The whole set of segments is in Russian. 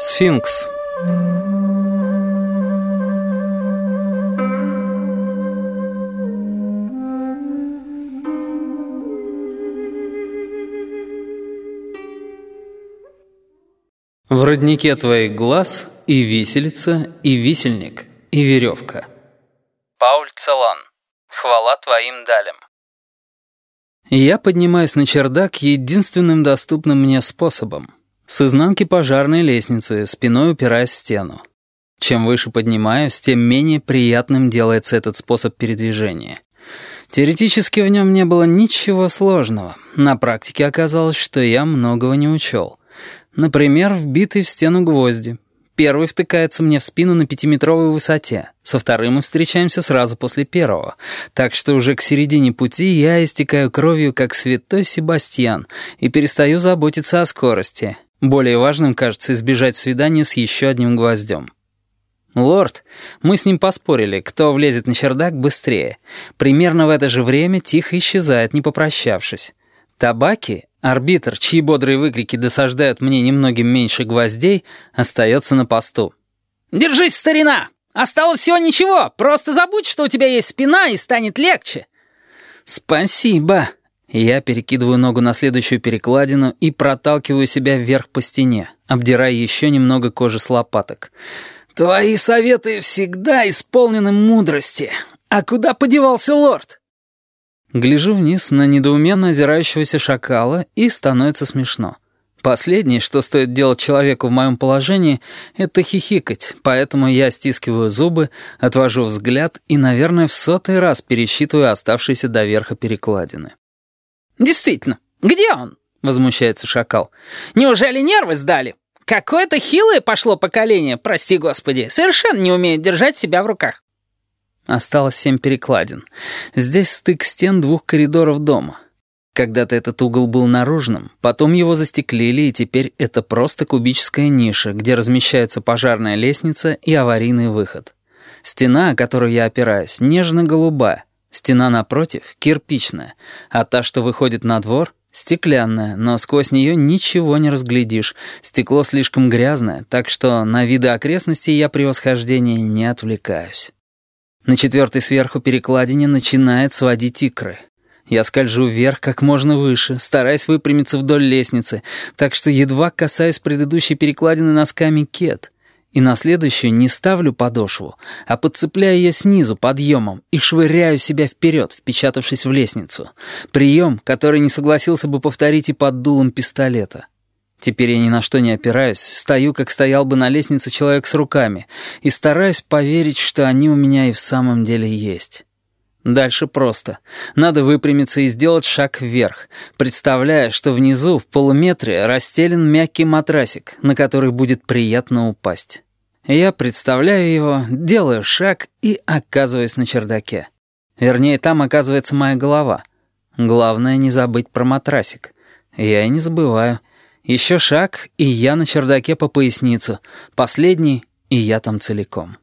Сфинкс В роднике твоих глаз и виселица, и висельник, и веревка. Пауль Целан. Хвала твоим далям. Я поднимаюсь на чердак единственным доступным мне способом. С изнанки пожарной лестницы, спиной упираясь в стену. Чем выше поднимаюсь, тем менее приятным делается этот способ передвижения. Теоретически в нем не было ничего сложного. На практике оказалось, что я многого не учел. Например, вбитый в стену гвозди. Первый втыкается мне в спину на пятиметровой высоте, со вторым мы встречаемся сразу после первого, так что уже к середине пути я истекаю кровью, как святой Себастьян, и перестаю заботиться о скорости. Более важным кажется избежать свидания с еще одним гвоздем. «Лорд, мы с ним поспорили, кто влезет на чердак быстрее. Примерно в это же время тихо исчезает, не попрощавшись. Табаки, арбитр, чьи бодрые выкрики досаждают мне немногим меньше гвоздей, остается на посту. «Держись, старина! Осталось всего ничего, просто забудь, что у тебя есть спина, и станет легче». «Спасибо». Я перекидываю ногу на следующую перекладину и проталкиваю себя вверх по стене, обдирая еще немного кожи с лопаток. «Твои советы всегда исполнены мудрости. А куда подевался лорд?» Гляжу вниз на недоуменно озирающегося шакала, и становится смешно. Последнее, что стоит делать человеку в моем положении, это хихикать, поэтому я стискиваю зубы, отвожу взгляд и, наверное, в сотый раз пересчитываю оставшиеся до верха перекладины. «Действительно, где он?» — возмущается шакал. «Неужели нервы сдали? Какое-то хилое пошло поколение, прости господи, совершенно не умеет держать себя в руках». Осталось семь перекладин. Здесь стык стен двух коридоров дома. Когда-то этот угол был наружным, потом его застеклили, и теперь это просто кубическая ниша, где размещается пожарная лестница и аварийный выход. Стена, о которую я опираюсь, нежно-голубая. Стена напротив — кирпичная, а та, что выходит на двор — стеклянная, но сквозь нее ничего не разглядишь. Стекло слишком грязное, так что на виды окрестностей я при восхождении не отвлекаюсь. На четвертой сверху перекладине начинает сводить икры. Я скольжу вверх как можно выше, стараясь выпрямиться вдоль лестницы, так что едва касаюсь предыдущей перекладины носками кет. И на следующую не ставлю подошву, а подцепляю ее снизу подъемом и швыряю себя вперед, впечатавшись в лестницу. Прием, который не согласился бы повторить и под дулом пистолета. Теперь я ни на что не опираюсь, стою, как стоял бы на лестнице человек с руками, и стараюсь поверить, что они у меня и в самом деле есть. Дальше просто. Надо выпрямиться и сделать шаг вверх, представляя, что внизу, в полуметре, расстелен мягкий матрасик, на который будет приятно упасть. Я представляю его, делаю шаг и оказываюсь на чердаке. Вернее, там оказывается моя голова. Главное не забыть про матрасик. Я и не забываю. Еще шаг, и я на чердаке по поясницу. Последний, и я там целиком.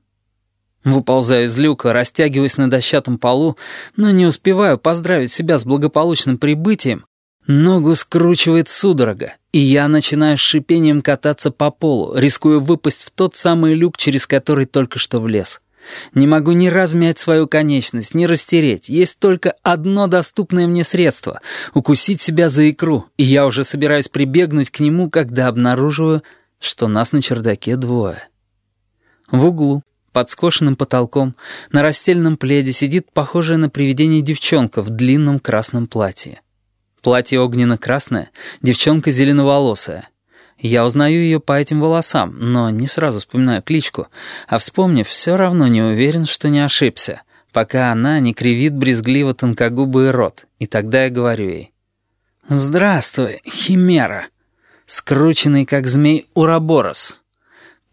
Выползаю из люка, растягиваюсь на дощатом полу, но не успеваю поздравить себя с благополучным прибытием. Ногу скручивает судорога, и я начинаю с шипением кататься по полу, рискуя выпасть в тот самый люк, через который только что влез. Не могу ни размять свою конечность, ни растереть. Есть только одно доступное мне средство — укусить себя за икру, и я уже собираюсь прибегнуть к нему, когда обнаруживаю, что нас на чердаке двое. В углу, под скошенным потолком, на расстеленном пледе сидит похожая на привидение девчонка в длинном красном платье. Платье огненно-красное, девчонка зеленоволосая — я узнаю ее по этим волосам, но не сразу вспоминаю кличку, а вспомнив, все равно не уверен, что не ошибся, пока она не кривит брезгливо тонкогубый рот, и тогда я говорю ей. «Здравствуй, Химера, скрученный, как змей, Ураборос.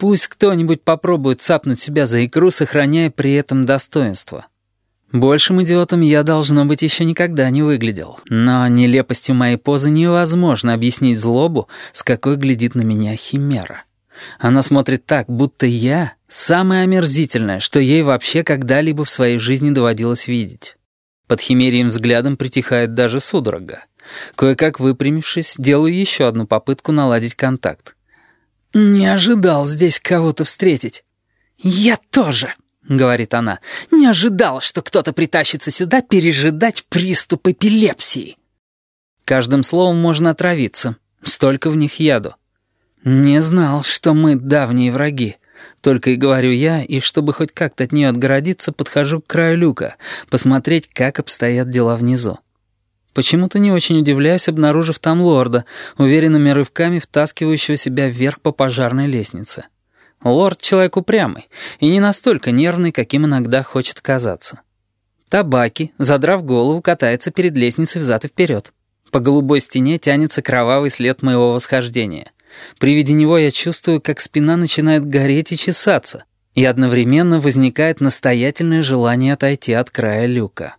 Пусть кто-нибудь попробует цапнуть себя за икру, сохраняя при этом достоинство». Большим идиотом я, должно быть, еще никогда не выглядел. Но нелепостью моей позы невозможно объяснить злобу, с какой глядит на меня Химера. Она смотрит так, будто я — самое омерзительное, что ей вообще когда-либо в своей жизни доводилось видеть. Под химерием взглядом притихает даже судорога. Кое-как выпрямившись, делаю еще одну попытку наладить контакт. «Не ожидал здесь кого-то встретить». «Я тоже», — говорит она, — «не ожидал, что кто-то притащится сюда пережидать приступ эпилепсии». Каждым словом можно отравиться. Столько в них яду. Не знал, что мы давние враги. Только и говорю я, и чтобы хоть как-то от нее отгородиться, подхожу к краю люка, посмотреть, как обстоят дела внизу. Почему-то не очень удивляюсь, обнаружив там лорда, уверенными рывками втаскивающего себя вверх по пожарной лестнице. Лорд — человек упрямый и не настолько нервный, каким иногда хочет казаться. Табаки, задрав голову, катается перед лестницей взад и вперед. По голубой стене тянется кровавый след моего восхождения. При виде него я чувствую, как спина начинает гореть и чесаться, и одновременно возникает настоятельное желание отойти от края люка.